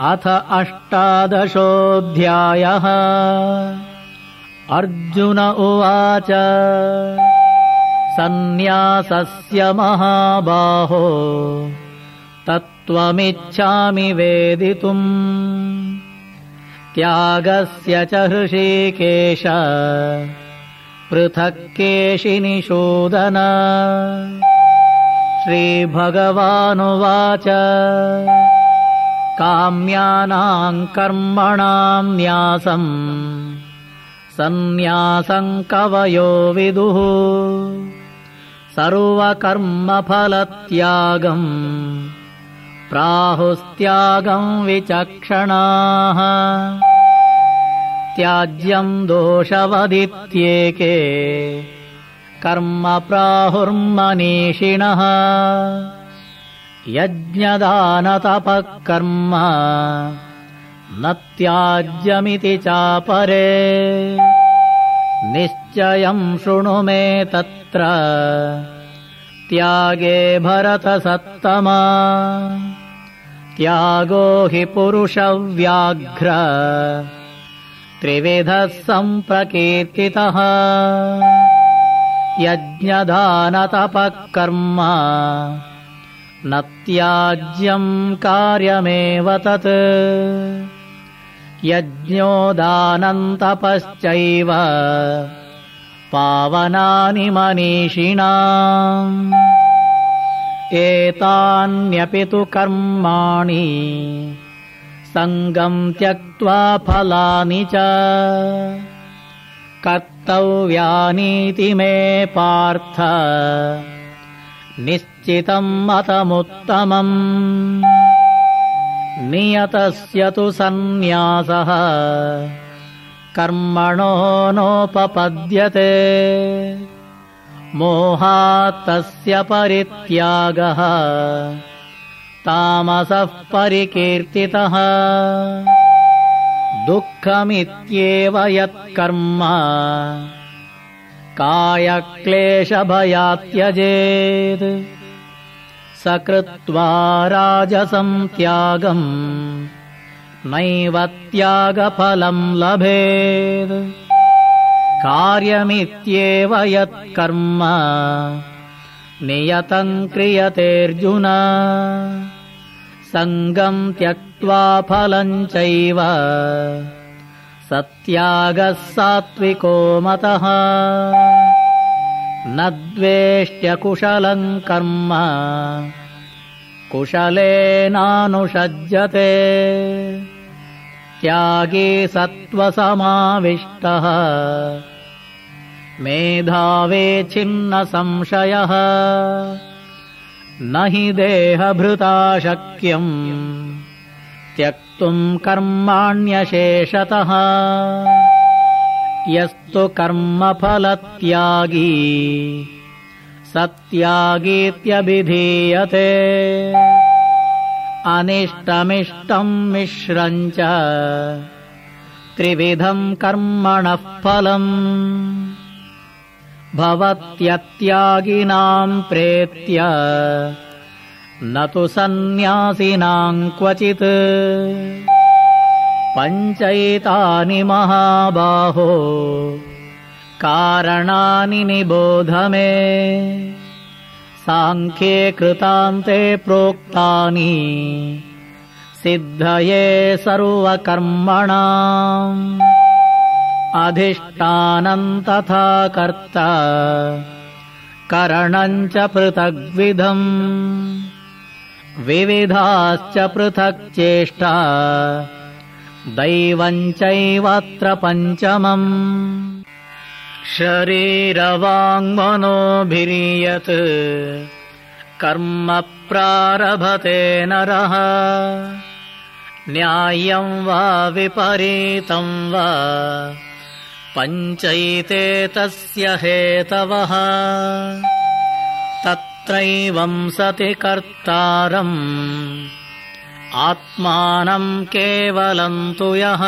अथ अष्टादशोऽध्यायः। अर्जुन उवाच सन्न्यासस्य महाबाहो तत्त्वमिच्छामि वेदितुम्। त्यागस्य च हृषीकेश पृथक् केशिनिषोदन श्रीभगवानुवाच काम्यानाम् कर्मणाम् न्यासम्। सन्न्यासम् कवयो विदुः। सर्वकर्मफलत्यागम्। प्राहुस्त्यागम् विचक्षणाः। त्याज्यम् दोषवदित्येके। कर्म प्राहुर्मनीषिणः यज्ञदानतपः कर्म न त्याज्यमिति चापरे। निश्चयम् शृणु मे तत्र त्यागे भरतसत्तमा। त्यागो हि पुरुषव्याघ्र। त्रिविधः सम्प्रकीर्तितः। यज्ञदानतपः कर्म न त्याज्यम् कार्यमेव तत्। यज्ञोदानन्तपश्चैव पावनानि मनीषिणा एतान्यपि तु कर्माणि सङ्गम् त्यक्त्वा फलानि च। कर्तव्यानीति मे पार्थ निश्चितम् मतमुत्तमम्। नियतस्य तु सन्न्यासः। कर्मणो नोपपद्यते। मोहात्तस्य परित्यागः। तामसः परिकीर्तितः। दुःखमित्येव यत्कर्म। कायक्लेशभयात्यजेत् स कृत्वा राजसम् त्यागम् नैव त्यागफलम् लभेत्। कार्यमित्येव यत्कर्म। नियतम् क्रियतेऽर्जुन सङ्गम् त्यक्त्वा फलम् चैव। सत्यागः सात्विको मतः न द्वेष्ट्यकुशलम् कर्म कुशलेनानुषज्यते त्यागी सत्त्वसमाविष्टः। मेधावे छिन्नसंशयः। न हि देहभृता शक्यम् त्यक्तुम् कर्माण्यशेषतः यस्तु कर्मफलत्यागी। सत्यागीत्यभिधीयते। अनिष्टमिष्टम् मिश्रम् च। त्रिविधम् कर्मणः फलम्। भवत्यत्यागिनाम् प्रेत्य। न तु सन्न्यासिनाम् क्वचित् पञ्चैतानि महाबाहो कारणानि निबोध मे। साङ्ख्ये कृतान्ते प्रोक्तानि सिद्धये सर्वकर्मणाम्। अधिष्ठानम् तथा कर्ता करणम् च पृथग्विधम्। विविधाश्च पृथक् चेष्टा दैवम् चैवत्र पञ्चमम्। शरीरवाङ्मनोभिरीयत् कर्म प्रारभते नरः। न्याय्यम् वा विपरीतम् वा पञ्चैते तस्य हेतवः। तत्रैवम् सति कर्तारम् आत्मानम् केवलम् तु यः।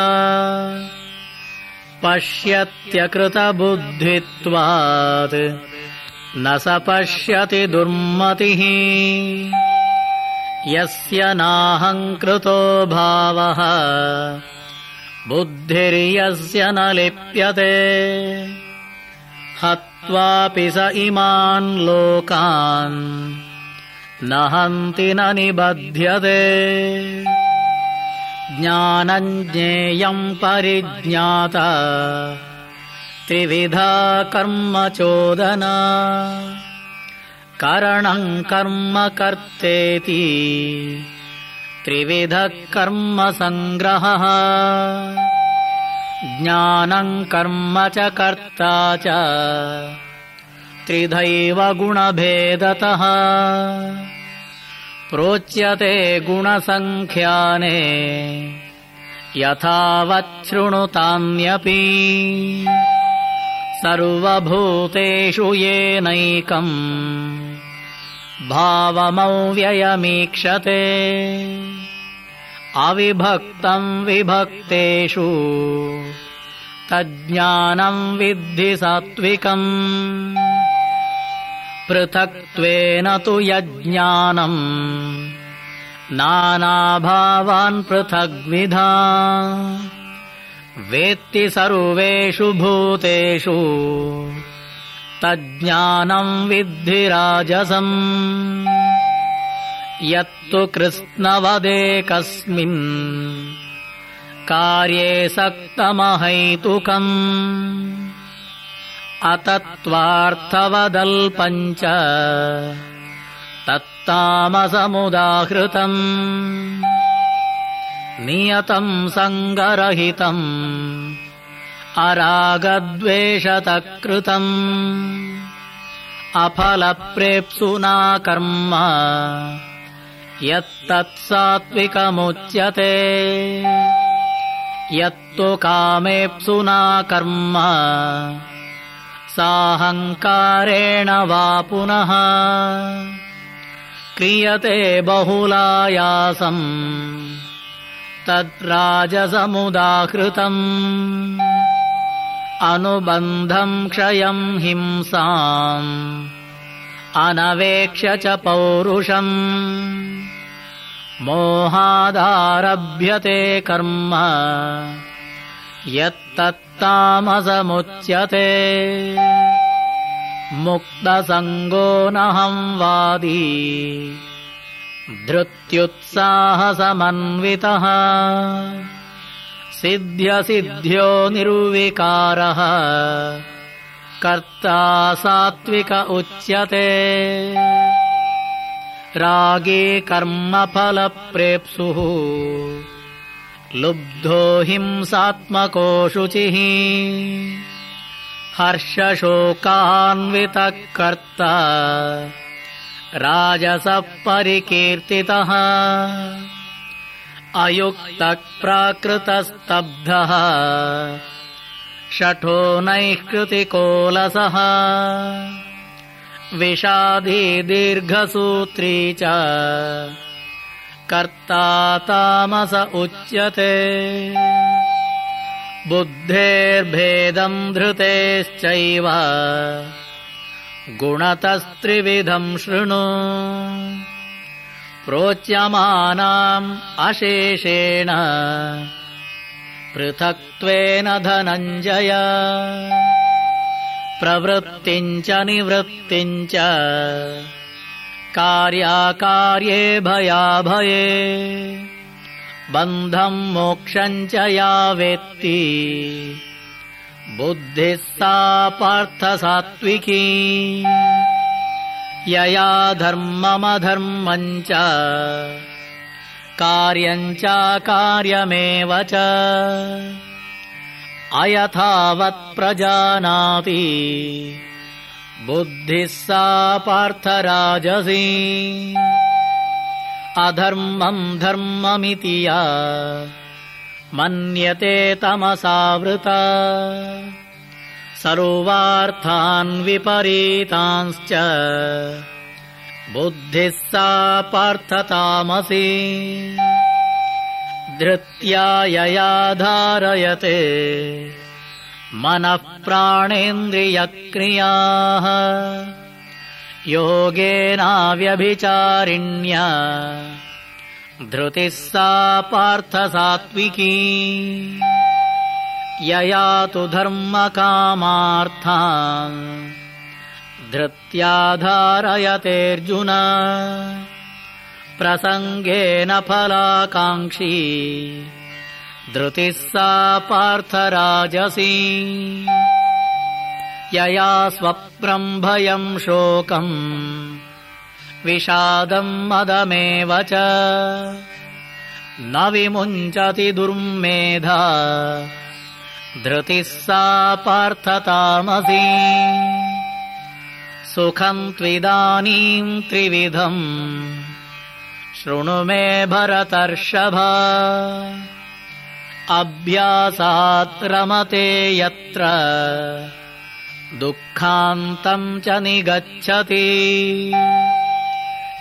पश्यत्यकृतबुद्धित्वात् न स पश्यति दुर्मतिः। यस्य नाहङ्कृतो भावः बुद्धिर्यस्य न लिप्यते। हत्वापि स इमान् लोकान् न हन्ति न निबध्यते। ज्ञानम् ज्ञेयम् परिज्ञाता त्रिविधा कर्म चोदना। करणम् कर्म कर्तेति त्रिविधः कर्म सङ्ग्रहः ज्ञानम् कर्म च कर्ता च त्रिधैव गुणभेदतः। प्रोच्यते गुणसङ्ख्याने यथावच्छृणुतान्यपि सर्वभूतेषु येनैकम् भावमव्ययमीक्षते। अविभक्तम् विभक्तेषु तज्ज्ञानम् विद्धि सात्विकम् पृथक्त्वेन तु यज्ञानम् नानाभावान् पृथग्विधा वेत्ति सर्वेषु भूतेषु तज्ज्ञानम् विद्धिराजसम् यत्तु कृत्स्नवदेकस्मिन् कार्ये सक्तमहैतुकम् अतत्त्वार्थवदल्पम् च तत्तामसमुदाहृतम् नियतम् सङ्गरहितम् अरागद्वेषतकृतम् अफलप्रेप्सुना कर्म यत्तत्सात्विकमुच्यते यत्तु कामेप्सुना कर्म साहङ्कारेण वा पुनः। क्रियते बहुलायासम् तद्राजसमुदाहृतम्। अनुबन्धम् क्षयम् हिंसाम् अनवेक्ष्य च पौरुषम्। मोहादारभ्यते कर्म यत्तत्तामसमुच्यते। मुक्तसङ्गो वादी। धृत्युत्साहसमन्वितः। सिद्ध्यसिद्ध्यो निर्विकारः। कर्ता सात्विक उच्यते। रागे कर्मफलप्रेप्सुः लुब्धो हिंसात्मको शुचिः हर्षशोकान्वितः कर्ता राजसः परिकीर्तितः अयुक्तः प्राकृतस्तब्धः षठो नैष्कृतिकोलसः विषादी दीर्घसूत्री च कर्ता तामस उच्यते। बुद्धेर्भेदम् धृतेश्चैव। गुणतस्त्रिविधम् शृणु। प्रोच्यमानाम् अशेषेण। पृथक्त्वेन धनञ्जय। प्रवृत्तिम् च निवृत्तिम् च कार्याकार्ये भयाभये। बन्धम् मोक्षम् च या वेत्ति। बुद्धिः सा पार्थसात्विकी। यया धर्ममधर्मम् च। कार्यम् चाकार्यमेव च। अयथावत्प्रजानाति बुद्धिः सा पार्थराजसी। अधर्मम् धर्ममिति या। मन्यते तमसावृता। सर्वार्थान् विपरीतांश्च। बुद्धिः सा पार्थतामसि। धृत्या यया धारयते मनः प्राणेन्द्रियक्रियाः। योगेनाव्यभिचारिण्या धृतिः सा पार्थसात्विकी। यया तु धर्मकामार्थान् धृत्याधारयतेऽर्जुन। प्रसङ्गेन फलाकाङ्क्षी धृतिः सा पार्थराजसी। यया स्वप्रम् भयम् शोकम् विषादम् मदमेव च। न विमुञ्चति दुर्मेधा धृतिः सा पार्थतामसी। सुखम् त्विदानीम् त्रिविधम् शृणु मे भरतर्षभ अभ्यासात् रमते यत्र दुःखान्तम् च निगच्छति।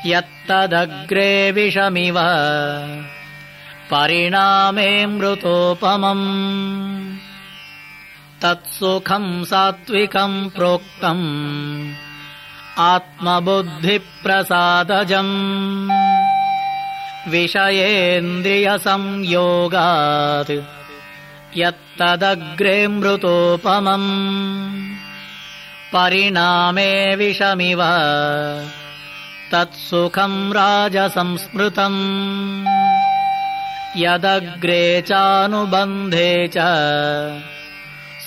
यत्तदग्रे विषमिव परिणामे मृतोपमम्। तत्सुखम् सात्विकम् प्रोक्तम्। आत्मबुद्धिप्रसादजम् विषयेन्द्रियसंयोगात् यत्तदग्रे मृतोपमम् परिणामे विषमिव तत्सुखम् राजसंस्मृतम् यदग्रे चानुबन्धे च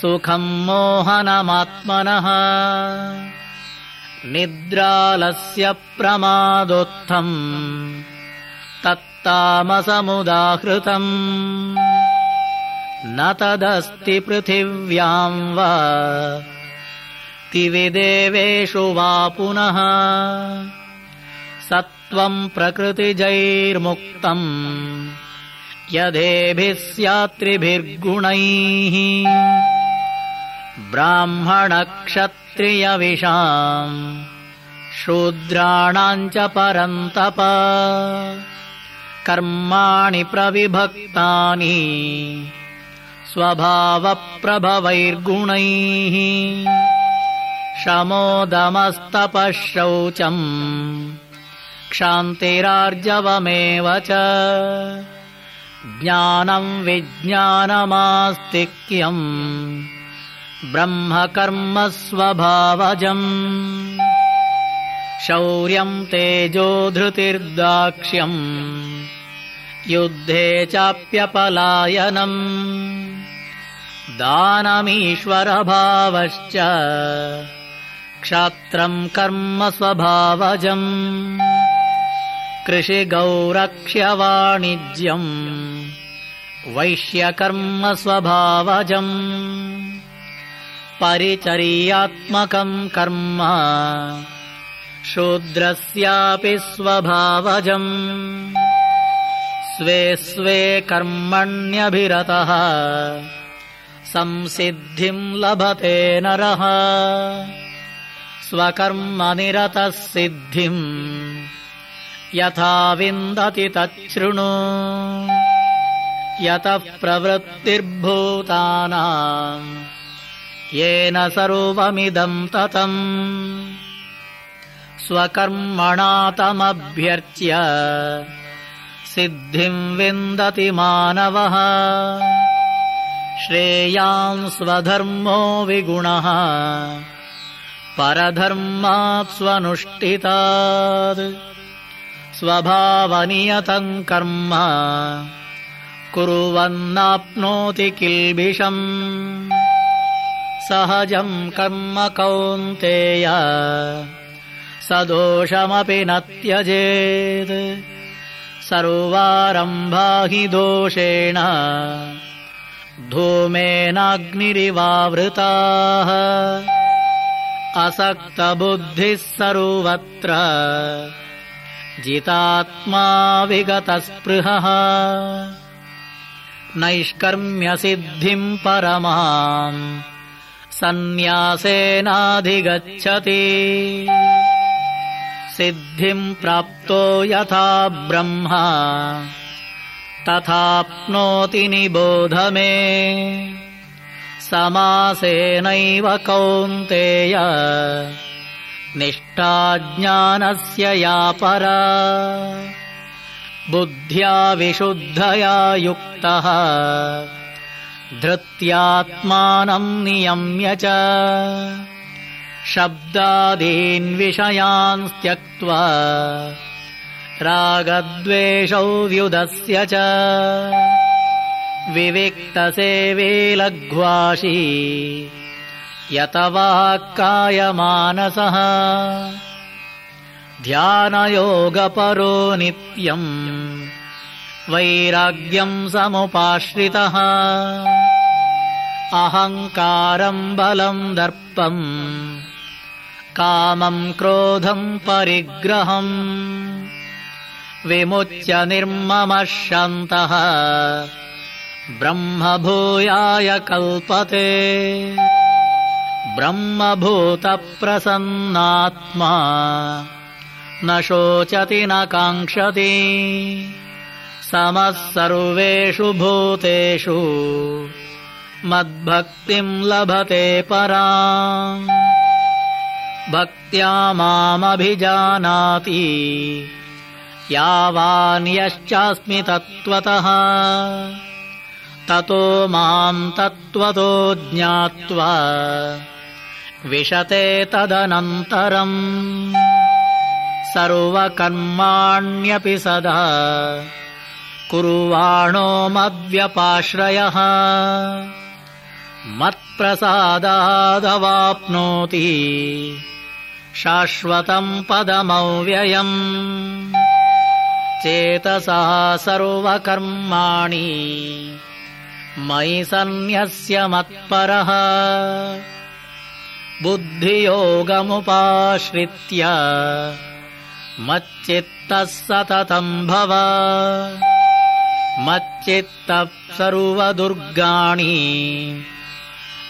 सुखम् मोहनमात्मनः निद्रालस्य प्रमादोत्थम् तत्तामसमुदाहृतम् न तदस्ति पृथिव्याम् वा। तिविदेवेषु वा पुनः। सत्त्वम् प्रकृतिजैर्मुक्तम्। यदेभिः स्यात्रिभिर्गुणैः। ब्राह्मणक्षत्रियविषाम् शूद्राणाम् च परन्तप कर्माणि प्रविभक्तानि स्वभावप्रभवैर्गुणैः। शमोदमस्तपः शौचम् क्षान्तिरार्जवमेव च। ज्ञानम् विज्ञानमास्तिक्यम् स्वभावजम् शौर्यम् तेजोधृतिर्दाक्ष्यम् युद्धे चाप्यपलायनम्। दानमीश्वरभावश्च क्षात्रम् कर्म स्वभावजम्। कृषिगौरक्ष्यवाणिज्यम् वैश्यकर्म स्वभावजम्। परिचर्यात्मकम् कर्म शूद्रस्यापि स्वभावजम् स्वे स्वे कर्मण्यभिरतः। संसिद्धिम् लभते नरः। स्वकर्मनिरतः सिद्धिम् यथा विन्दति तच्छृणु। यतः प्रवृत्तिर्भूतानाम् येन सर्वमिदम् ततम्। स्वकर्मणा तमभ्यर्च्य सिद्धिम् विन्दति मानवः। श्रेयान् स्वधर्मो विगुणः। परधर्मात् स्वनुष्ठितात्। स्वभावनियतम् कर्म। कुर्वन्नाप्नोति किल्बिषम्। सहजम् कर्म कौन्तेय। सदोषमपि न त्यजेत् सर्वारम्भा हि दोषेण धूमेनाग्निरिवावृताः। असक्तबुद्धिः सर्वत्र जितात्मा विगतस्पृहः। नैष्कर्म्यसिद्धिम् परमाम् सन्न्यासेनाधिगच्छति सिद्धिम् प्राप्तो यथा ब्रह्मा। तथाप्नोति निबोध मे। समासेनैव कौन्तेय। निष्ठा ज्ञानस्य या परा बुद्ध्या विशुद्धया युक्तः। धृत्यात्मानम् नियम्य च शब्दादीन् विषयान् त्यक्त्वा रागद्वेषौ व्युदस्य च विविक्तसेवे लघ्वाशी यतवाक्कायमानसः ध्यानयोगपरो नित्यम् वैराग्यम् समुपाश्रितः अहङ्कारम् बलम् दर्पम् कामम् क्रोधम् परिग्रहम् विमुच्य निर्ममः शन्तः ब्रह्मभूयाय कल्पते। ब्रह्मभूतप्रसन्नात्मा न शोचति न काङ्क्षति। समः सर्वेषु भूतेषु मद्भक्तिम् लभते परा भक्त्या मामभिजानाति। यावान्यश्चास्मि तत्त्वतः। ततो माम् तत्त्वतो ज्ञात्वा विशते तदनन्तरम्। सर्वकर्माण्यपि सदा कुर्वाणो मद्व्यपाश्रयः। मत्प्रसादादवाप्नोति शाश्वतम् पदमव्ययम्। चेतसा सर्वकर्माणि। मयि सन्न्यस्य मत्परः। बुद्धियोगमुपाश्रित्य मच्चित्तः सततम् भव। मच्चित्तः सर्वदुर्गाणि।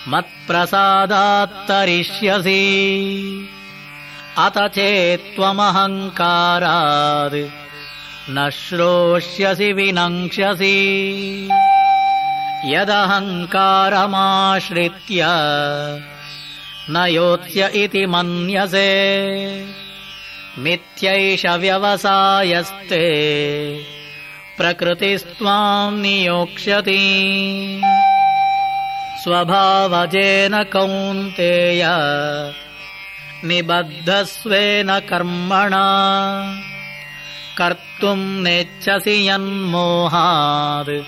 मत्प्रसादात्तरिष्यसि अत चेत्त्वमहङ्कारात्। न श्रोष्यसि विनङ्क्ष्यसि। यदहङ्कारमाश्रित्य न योत्स्य इति मन्यसे। मिथ्यैष व्यवसायस्ते प्रकृतिस्त्वाम् नियोक्ष्यति। स्वभावजेन कौन्तेय निबद्धस्वेन कर्मणा। कर्तुम् नेच्छसि यन्मोहात्।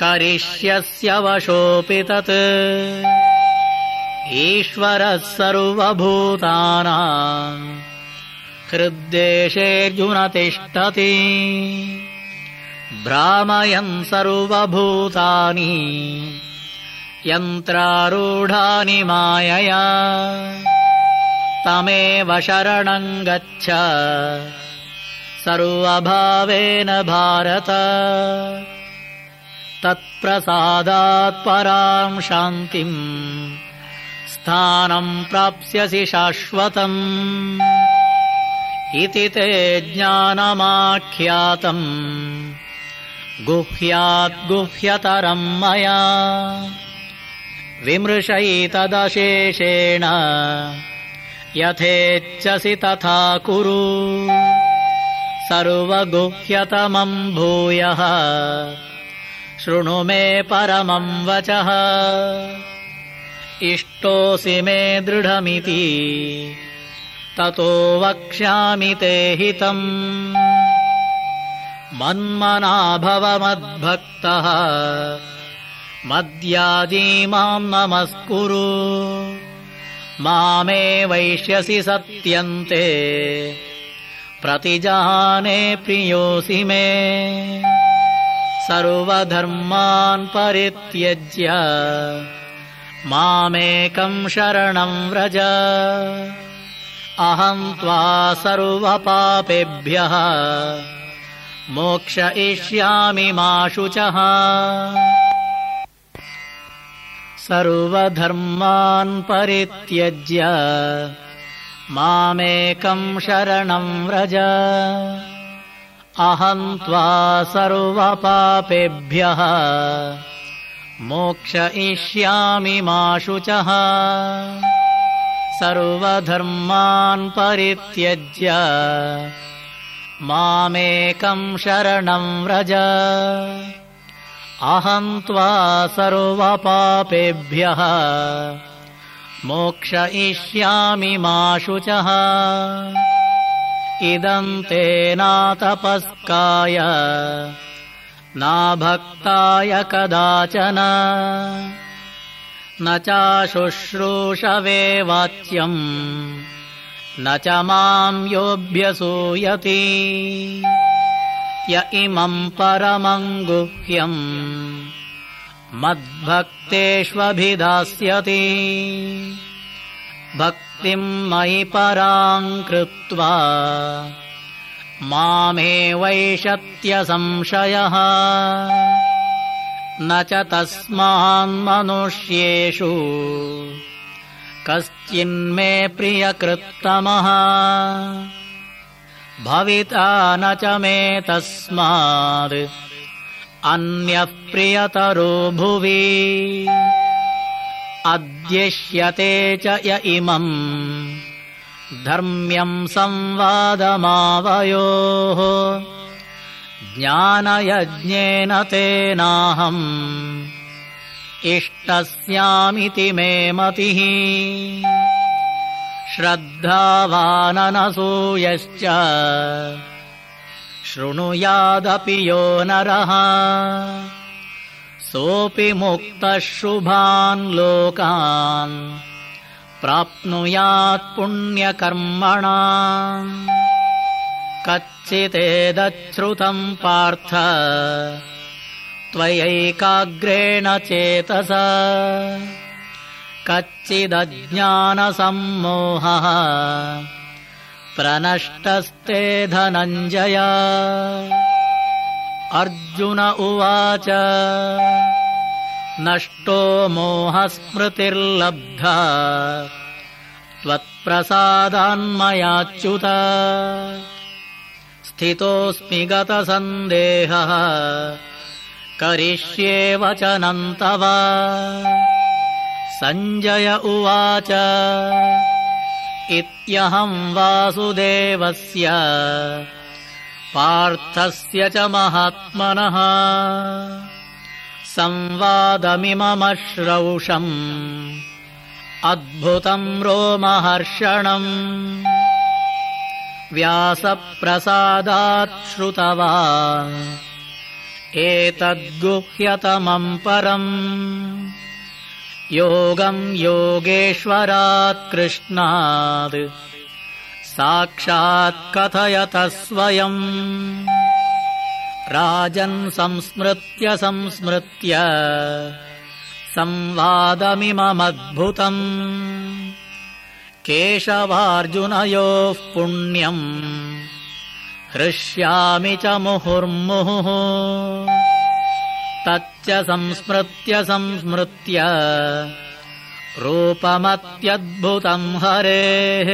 करिष्यस्य वशोऽपि तत्। ईश्वरः सर्वभूतानाम् हृद्देशेऽर्जुन तिष्ठति। भ्रामयन् सर्वभूतानि। यन्त्रारूढानि मायया तमेव शरणम् गच्छ। सर्वभावेन भारत। तत्प्रसादात् पराम् शान्तिम् स्थानम् प्राप्स्यसि शाश्वतम्। इति ते ज्ञानमाख्यातम्। गुह्याद्गुह्यतरम् मया। विमृशैतदशेषेण यथेच्छसि तथा कुरु। सर्वगुह्यतमम् भूयः। शृणु मे परमम् वचः। इष्टोऽसि मे दृढमिति। ततो वक्ष्यामि ते हितम्। मन्मना भव मद्भक्तः मद्याजी माम् नमस्कुरु मामे वैष्यसि सत्यन्ते। प्रतिजाने प्रियोऽसि मे। सर्वधर्मान् परित्यज्य मामेकम् शरणम् व्रज। अहम् त्वा सर्वपापेभ्यः। मोक्षयिष्यामि मा शुचः सर्वधर्मान् परित्यज्य मामेकम् शरणम् व्रज। अहम् त्वा सर्वपापेभ्यः मोक्षयिष्यामि मा शुचः। सर्वधर्मान् परित्यज्य मामेकम् शरणम् व्रज अहम् त्वा सर्वपापेभ्यः। मोक्षयिष्यामि मा शुचः इदम् ते नातपस्काय नाभक्ताय कदाचन। न चाशुश्रूषवे वाच्यम् न च माम् योऽभ्यसूयति य इमम् परमम् गुह्यम् मद्भक्तेष्वभिधास्यति। भक्तिम् मयि पराम् कृत्वा। मामे वैशत्यसंशयः न च तस्मान्मनुष्येषु कश्चिन्मे प्रियकृत्तमः भविता न च मे तस्मात्। अन्यः प्रियतरो भुवि। अद्यष्यते च य इमम्। धर्म्यम् संवादमावयोः। ज्ञानयज्ञेन तेनाहम्। इष्टस्यामिति मे मतिः श्रद्धावाननसूयश्च। शृणुयादपि यो नरः। सोऽपि मुक्तः शुभान् लोकान् प्राप्नुयात् पुण्यकर्मणा। कच्चिदेदच्छ्रुतम् पार्थ त्वयैकाग्रेण चेतस कच्चिदज्ञानसम्मोहः। प्रनष्टस्ते धनञ्जय। अर्जुन उवाच नष्टो मोहस्मृतिर्लब्धा। त्वत्प्रसादान्मयाच्युत। स्थितोऽस्मि गतसन्देहः। करिष्ये वचनम् तव सञ्जय उवाच। इत्यहम् वासुदेवस्य पार्थस्य च महात्मनः। संवादमिममश्रौषम् अद्भुतम् रोमहर्षणम्। व्यासप्रसादात् श्रुतवान् एतद्गुह्यतमम् परम् योगम् योगेश्वरात् कृष्णात्। साक्षात् कथयतः स्वयम् राजन् संस्मृत्य संस्मृत्य। संवादमिममद्भुतम्। केशवार्जुनयोः पुण्यम्। हृष्यामि च मुहुर्मुहुः तच्च संस्मृत्य संस्मृत्य। रूपमत्यद्भुतम् हरेः।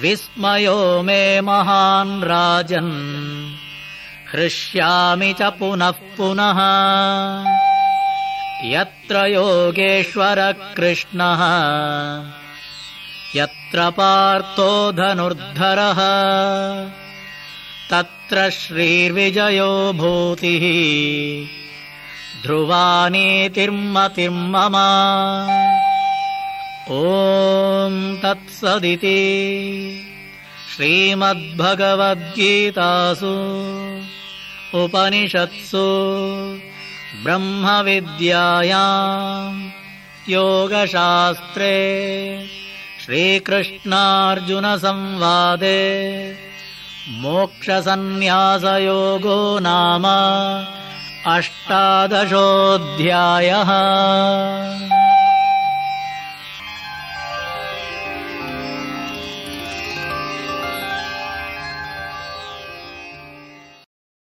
विस्मयो मे महान् राजन्। हृष्यामि च पुनः पुनः। यत्र योगेश्वरः कृष्णः यत्र पार्थो धनुर्धरः तत्र श्रीर्विजयो भूतिः। ध्रुवानीतिर्मतिर्मम ॐ तत्सदिति। श्रीमद्भगवद्गीतासु। उपनिषत्सु। ब्रह्मविद्यायाम् योगशास्त्रे। श्रीकृष्णार्जुनसंवादे मोक्षसन्न्यासयोगो नाम अष्टादशोऽध्यायः